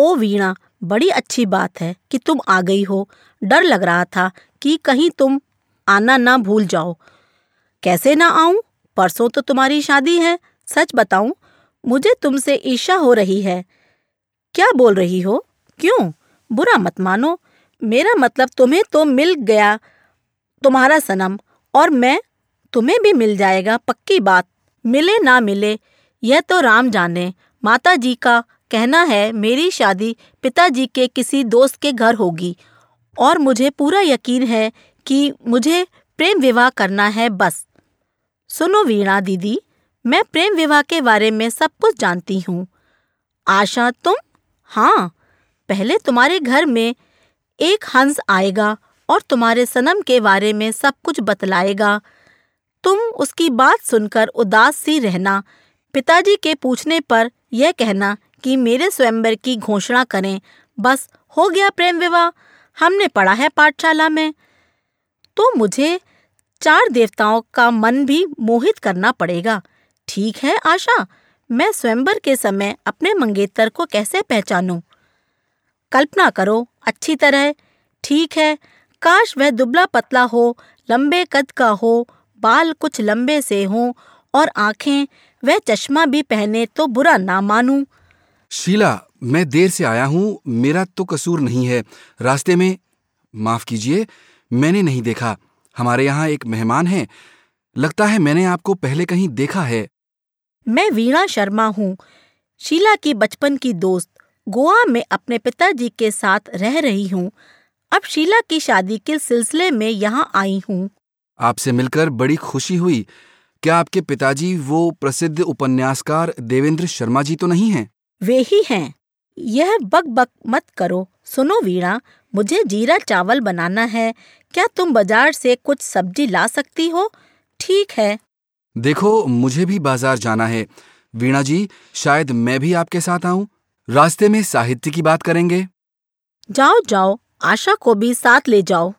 ओ वीणा, बड़ी अच्छी बात है कि तुम आ गई हो। डर लग रहा था कि कहीं तुम आना ना भूल जाओ। कैसे ना आऊँ? परसों तो तुम्हारी शादी है, सच बताऊँ, मुझे तुमसे ईर्षा हो रही है। क्या बोल रही हो? क्यों? बुरा मत मानो। मेरा मतलब तुम्हें तो मिल गया तुम्हारा सनम, और मैं तुम्हें भी मिल जाएगा, पक्की बात। मिले ना मिले, यह तो राम जाने, माता जी का कहना है, मेरी शादी पिताजी के किसी दोस्त के घर होगी। और मुझे पूरा यकीन है कि मुझे प्रेम विवाह करना है बस। सुनो वीणा दीदी, मैं प्रेम विवाह के बारे में सब कुछ जानती हूँ। आशा तुम? हाँ पहले तुम्हारे घर में एक हंस आएगा और तुम्हारे सनम के बारे में सब कुछ बतलाएगा। तुम उसकी बात सुनकर उदास सी रहना। पिताजी के पूछने पर यह कहना कि मेरे स्वयंवर की घोषणा करें। बस, हो गया प्रेम विवाह। हमने पढ़ा है पाठशाला में। तो मुझे चार देवताओं का मन भी मोहित करना पड़ेगा। ठीक है, आशा? मैं स्वयंवर के समय अपने मंगेतर को कैसे पहचानूं? कल्पना करो, अच्छी तरह। ठीक है, काश वह दुबला पतला हो, लंबे कद का हो, बाल कुछ लंबे से हों और आँखें वह चश्मा भी पहने तो बुरा ना मानूं। शीला मैं देर से आया हूँ मेरा तो कसूर नहीं है। रास्ते में माफ़ कीजिए मैंने नहीं देखा। हमारे यहाँ एक मेहमान है। लगता है मैंने आपको पहले कहीं देखा है। मैं वीणा शर्मा हूँ। शीला की बचपन की दोस्त गोवा में अपने पिताजी के साथ रह रही हूँ। अब शीला की शादी के सिलसिले में यहाँ आई हूँ। आपसे मिलकर बड़ी खुशी हुई। क्या आपके पिताजी वो प्रसिद्ध उपन्यासकार देवेंद्र शर्मा जी तो नहीं हैं? वे ही हैं। यह बक बक मत करो। सुनो वीणा मुझे जीरा चावल बनाना है। क्या तुम बाज़ार से कुछ सब्ज़ी ला सकती हो? ठीक है। देखो मुझे भी बाज़ार जाना है। वीणा जी शायद मैं भी आपके साथ आऊँ। रास्ते में साहित्य की बात करेंगे। जाओ जाओ। आशा को भी साथ ले जाओ।